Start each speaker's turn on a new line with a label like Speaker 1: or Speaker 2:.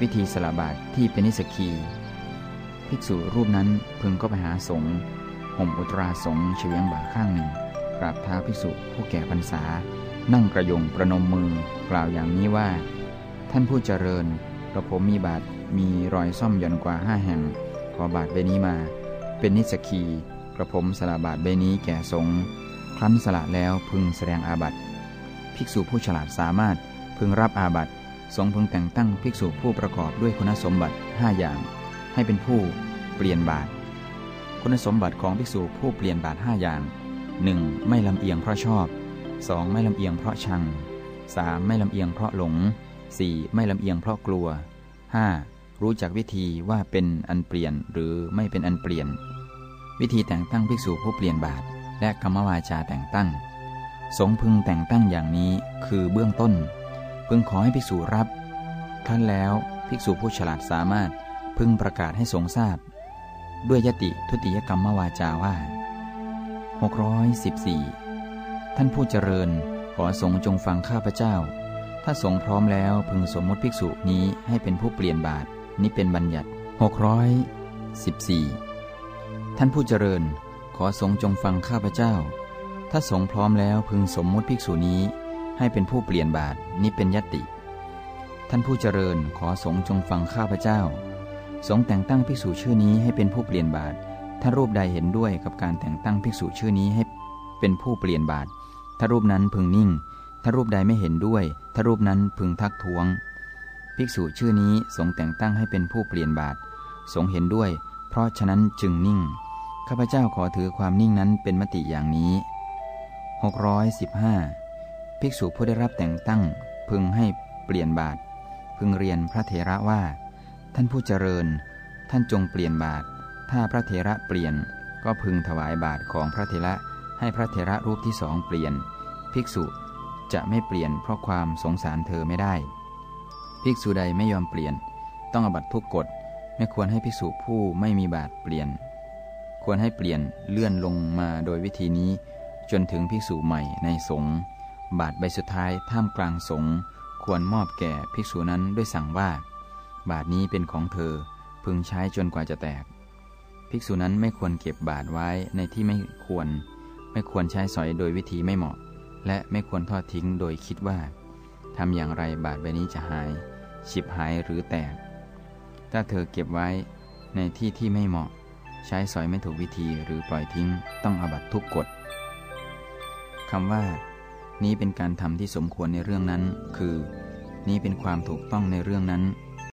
Speaker 1: วิธีสละบาตรที่เป็นนิสกี ภิกษุรูปนั้นพึงก็ไปหาสงฆ์ห่มอุตราสงฆ์เฉียงบ่าข้างหนึ่งกราบเท้าภิกษุผู้แก่พรรษา นั่งกระยงประนมมือกล่าวอย่างนี้ว่า ท่านผู้เจริญกระผมมีบาทมีรอยซ่อมหย่อนกว่าห้าแห่ง ขอบาทใบนี้มา เป็นนิสกีกระผมสละบาทใบนี้แก่สงฆ์ครั้นสละแล้วพึงแสดงอาบัติ ภิกษุผู้ฉลาดสามารถพึงรับอาบัติ สงพึงแต่งตั้งภิกษุผู้ประกอบด้วยคุณสมบัติ 5 อย่าง ให้เป็นผู้เปลี่ยนบาทคุณสมบัติของภิกษุผู้เปลี่ยนบาท5อย่าง 1. ไม่ลำเอียงเพราะชอบ 2. ไม่ลำเอียงเพราะชัง 3. ไม่ลำเอียงเพราะหลง 4. ไม่ลำเอียงเพราะกลัว 5. รู้จักวิธีว่าเป็นอันเปลี่ยนหรือไม่เป็นอันเปลี่ยน วิธีแต่งตั้งภิกษุผู้เปลี่ยนบาทและกรรมวาจาแต่งตั้ง สงพึงแต่งตั้งอย่างนี้คือเบื้องต้น พึงขอให้ภิกษุรับขั้นแล้วภิกษุผู้ฉลาดสามารถพึงประกาศให้สงทราบ ด้วยยติทุติยกรรมวาจาว่า 614 ท่านผู้เจริญขอสงจงฟังข้าพเจ้า ถ้าสงพร้อมแล้วพึงสมมติภิกษุนี้ให้เป็นผู้เปลี่ยนบาทนี้เป็นบัญญัติ 614 ท่านผู้เจริญ ขอสงจงฟังข้าพเจ้า ถ้าสงพร้อมแล้วพึงสมมติภิกษุนี้ ให้เป็นผู้เปลี่ยนบาทนี้เป็นยติ ท่านผู้เจริญขอสงจงฟังข้าพเจ้า สงแต่งตั้งภิกษุชื่อนี้ให้เป็นผู้เปลี่ยนบาทถ้ารูปใดเห็นด้วยกับการแต่งตั้งภิกษุชื่อนี้ให้เป็นผู้เปลี่ยนบาทถ้ารูปนั้นพึงนิ่ง ถ้ารูปใดไม่เห็นด้วย ถ้ารูปนั้นพึงทักท้วง ภิกษุชื่อนี้สงแต่งตั้งให้เป็นผู้เปลี่ยนบาทสงเห็นด้วย เพราะฉะนั้นจึงนิ่ง ข้าพเจ้าขอถือความนิ่งนั้นเป็นมติอย่างนี้ 615 ภิกษุผู้ได้รับแต่งตั้ง พึงให้เปลี่ยนบาท พึงเรียนพระเถระว่า ท่านผู้เจริญ ท่านจงเปลี่ยนบาท ถ้าพระเถระเปลี่ยน ก็พึงถวายบาทของพระเถระให้พระเถระรูปที่สองเปลี่ยน ภิกษุจะไม่เปลี่ยนเพราะความสงสารเธอไม่ได้ ภิกษุใดไม่ยอมเปลี่ยน ต้องอบัตทุกกฎไม่ควรให้ภิกษุผู้ไม่มีบาทเปลี่ยน ควรให้เปลี่ยนเลื่อนลงมาโดยวิธีนี้ จนถึงภิกษุใหม่ในสงฆ์ บาทใบสุดท้ายท่ามกลางสงควรมอบแก่ภิกษุนั้นด้วยสั่งว่า บาทนี้เป็นของเธอพึงใช้จนกว่าจะแตก ภิกษุนั้นไม่ควรเก็บบาทไว้ในที่ไม่ควร ไม่ควรใช้สอยโดยวิธีไม่เหมาะ และไม่ควรทอดทิ้งโดยคิดว่าทำอย่างไรบาทใบนี้จะหายฉิบหายหรือแตก ถ้าเธอเก็บไว้ในที่ที่ไม่เหมาะ ใช้สอยไม่ถูกวิธีหรือปล่อยทิ้งต้องอบัตทุกกฎคำว่า นี้เป็นการทำที่สมควรในเรื่องนั้น คือ นี้เป็นความถูกต้องในเรื่องนั้น